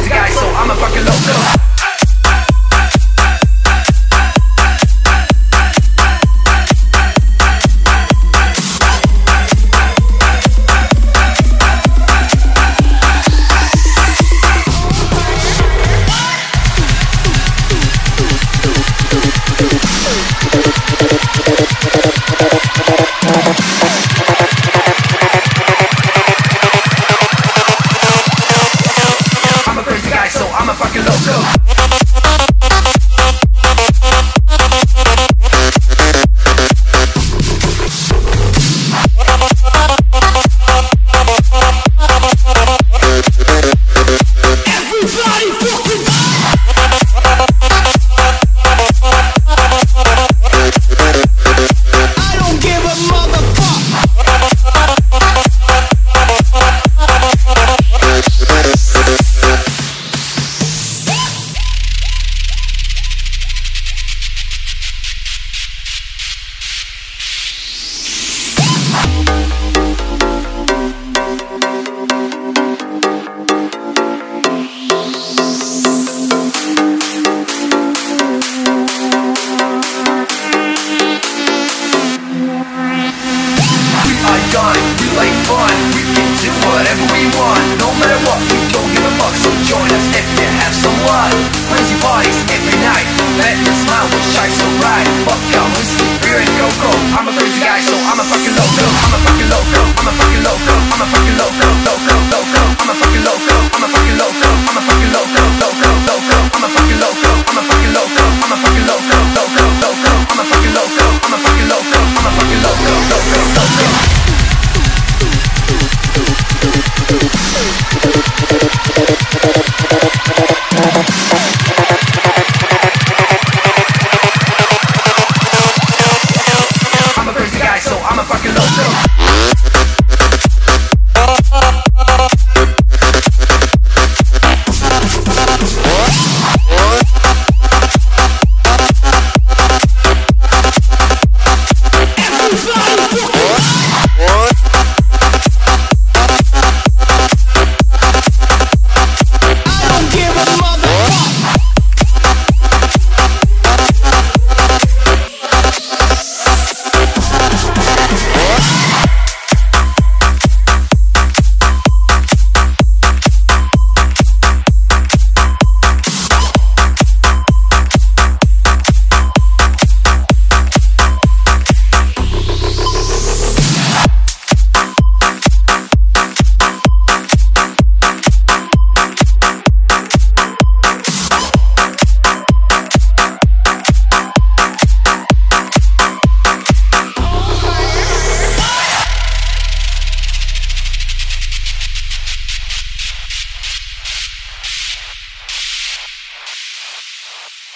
crazy guy, so I'm a fucking loco. So join us if you have some blood. Crazy parties every night. Let your smile we shine so bright. Fuck y'all, whiskey, beer and go-go I'm a crazy guy so I'm a fucking loco. I'm a fucking loco, I'm a fucking loco. I'm a fucking loco.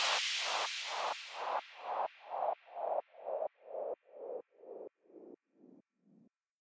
you